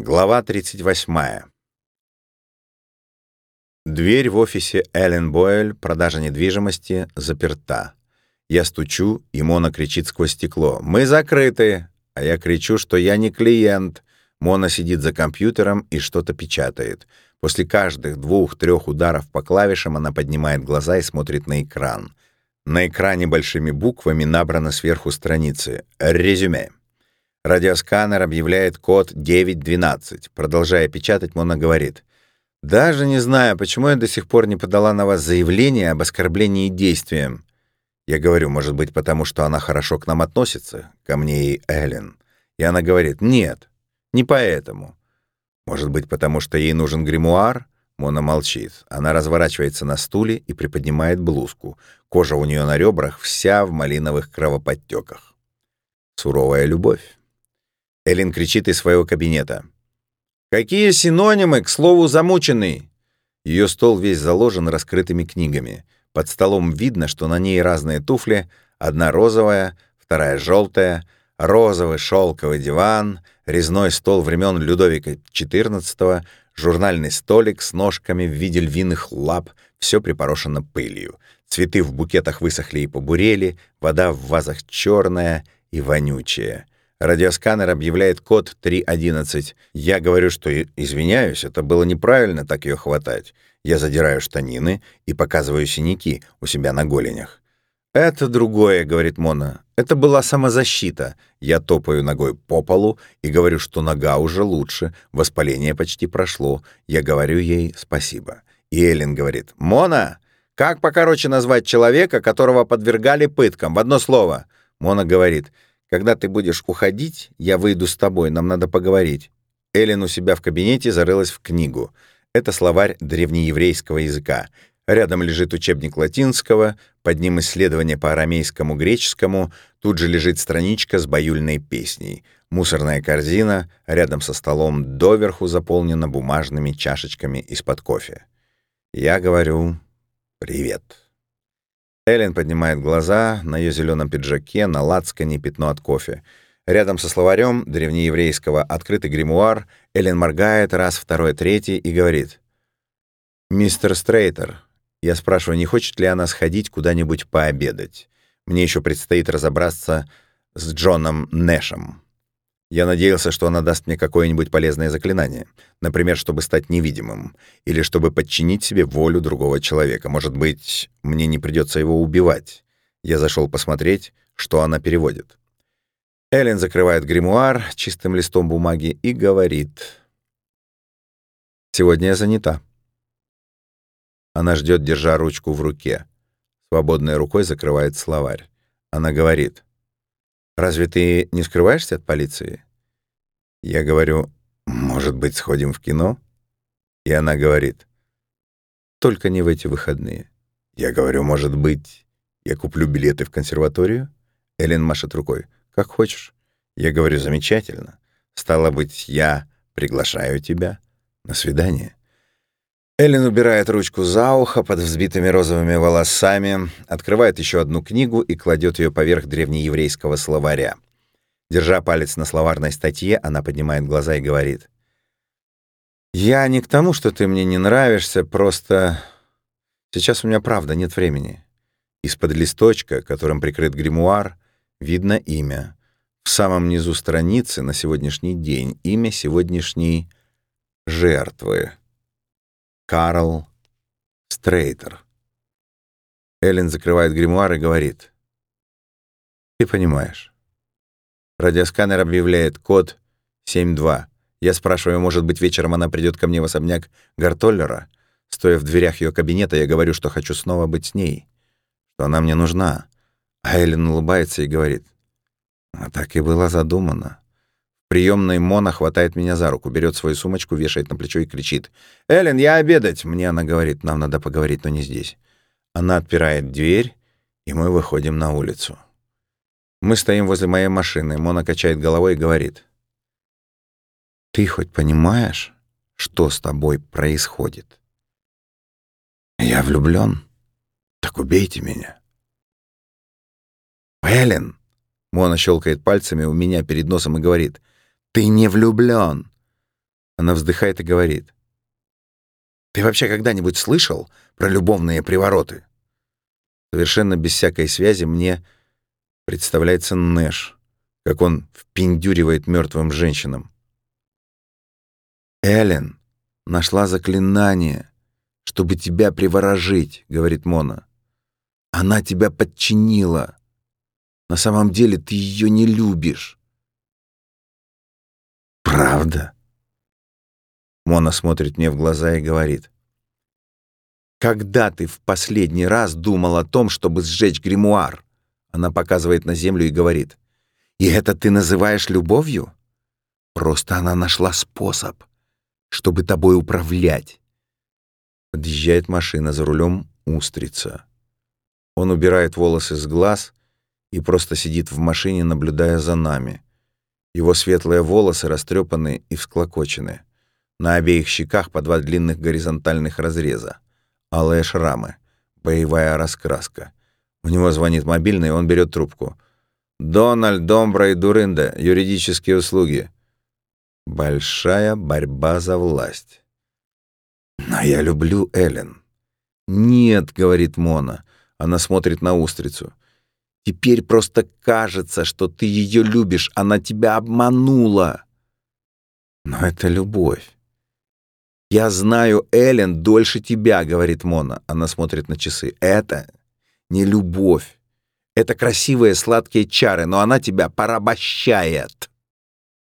Глава 38. Дверь в офисе Эллен Бойль, продажа недвижимости, заперта. Я стучу, и Мона кричит сквозь стекло. «Мы закрыты!» А я кричу, что я не клиент. Мона сидит за компьютером и что-то печатает. После каждых двух-трех ударов по клавишам она поднимает глаза и смотрит на экран. На экране большими буквами набрано сверху страницы «Резюме». Радиосканер объявляет код 912. Продолжая печатать, Мона говорит. «Даже не знаю, почему я до сих пор не подала на вас заявление об оскорблении действием». Я говорю, может быть, потому что она хорошо к нам относится, ко мне и Эллен. И она говорит, нет, не поэтому. Может быть, потому что ей нужен гримуар? Мона молчит. Она разворачивается на стуле и приподнимает блузку. Кожа у нее на ребрах вся в малиновых кровоподтеках. Суровая любовь. Эллен кричит из своего кабинета. «Какие синонимы, к слову, замученный?» Ее стол весь заложен раскрытыми книгами. Под столом видно, что на ней разные туфли, одна розовая, вторая желтая, розовый шелковый диван, резной стол времен Людовика XIV, журнальный столик с ножками в виде львиных лап, все припорошено пылью. Цветы в букетах высохли и побурели, вода в вазах черная и вонючая. Радиосканер объявляет код 311. Я говорю, что извиняюсь, это было неправильно так ее хватать. Я задираю штанины и показываю синяки у себя на голенях. «Это другое», — говорит Мона. «Это была самозащита. Я топаю ногой по полу и говорю, что нога уже лучше, воспаление почти прошло. Я говорю ей спасибо». И Эллен говорит, «Мона, как покороче назвать человека, которого подвергали пыткам? В одно слово». Мона говорит, когда ты будешь уходить, я выйду с тобой, нам надо поговорить». Эллен у себя в кабинете зарылась в книгу. Это словарь древнееврейского языка. Рядом лежит учебник латинского, под ним исследование по арамейскому греческому, тут же лежит страничка с баюльной песней. Мусорная корзина рядом со столом доверху заполнена бумажными чашечками из-под кофе. Я говорю «Привет». Эллен поднимает глаза, на ее зеленом пиджаке, на лацкане пятно от кофе. Рядом со словарем древнееврейского «Открытый гримуар» Эллен моргает раз, второй, третий и говорит. «Мистер Стрейтер». Я спрашиваю, не хочет ли она сходить куда-нибудь пообедать. Мне еще предстоит разобраться с Джоном Нэшем. Я надеялся, что она даст мне какое-нибудь полезное заклинание. Например, чтобы стать невидимым. Или чтобы подчинить себе волю другого человека. Может быть, мне не придется его убивать. Я зашел посмотреть, что она переводит. Эллен закрывает гримуар чистым листом бумаги и говорит. «Сегодня я занята». Она ждет, держа ручку в руке. Свободной рукой закрывает словарь. Она говорит. Разве ты не скрываешься от полиции? Я говорю, может быть, сходим в кино? И она говорит, только не в эти выходные. Я говорю, может быть, я куплю билеты в консерваторию? Эллен машет рукой. Как хочешь. Я говорю, замечательно. Стало быть, я приглашаю тебя на свидание. Эллен убирает ручку за ухо под взбитыми розовыми волосами, открывает еще одну книгу и кладет ее поверх древнееврейского словаря. Держа палец на словарной статье, она поднимает глаза и говорит. «Я не к тому, что ты мне не нравишься, просто... Сейчас у меня правда нет времени». Из-под листочка, которым прикрыт гримуар, видно имя. В самом низу страницы на сегодняшний день имя сегодняшней жертвы. Карл Стрейтер. Эллен закрывает гримуар и говорит. «Ты понимаешь». Радиосканер объявляет код 72. Я спрашиваю, может быть, вечером она придет ко мне в особняк Гартоллера. Стоя в дверях ее кабинета, я говорю, что хочу снова быть с ней, что она мне нужна. А Эллен улыбается и говорит. А так и было задумано. Приемной Мона хватает меня за руку, берет свою сумочку, вешает на плечо и кричит. «Эллен, я обедать!» Мне она говорит, нам надо поговорить, но не здесь. Она отпирает дверь, и мы выходим на улицу. Мы стоим возле моей машины. Мона качает головой и говорит. «Ты хоть понимаешь, что с тобой происходит?» «Я влюблён. Так убейте меня». «Эллен!» Мона щелкает пальцами у меня перед носом и говорит. Ты не влюблен. Она вздыхает и говорит. «Ты вообще когда-нибудь слышал про любовные привороты?» Совершенно без всякой связи мне представляется Нэш, как он впендюривает мертвым женщинам. «Эллен нашла заклинание, чтобы тебя приворожить», — говорит Мона. «Она тебя подчинила. На самом деле ты ее не любишь». «Правда?» Мона смотрит мне в глаза и говорит. «Когда ты в последний раз думал о том, чтобы сжечь гримуар?» Она показывает на землю и говорит. «И это ты называешь любовью?» «Просто она нашла способ, чтобы тобой управлять». Подъезжает машина, за рулем устрица. Он убирает волосы с глаз и просто сидит в машине, наблюдая за нами. Его светлые волосы растрепаны и всклокочены. На обеих щеках по два длинных горизонтальных разреза. Алые шрамы. Боевая раскраска. У него звонит мобильный, он берет трубку. «Дональд, Домбра и Дурында. Юридические услуги». Большая борьба за власть. «Но я люблю Эллен». «Нет», — говорит Мона. Она смотрит на устрицу. «Теперь просто кажется, что ты ее любишь. Она тебя обманула». «Но это любовь». «Я знаю Эллен дольше тебя», — говорит Мона. Она смотрит на часы. «Это не любовь. Это красивые сладкие чары, но она тебя порабощает».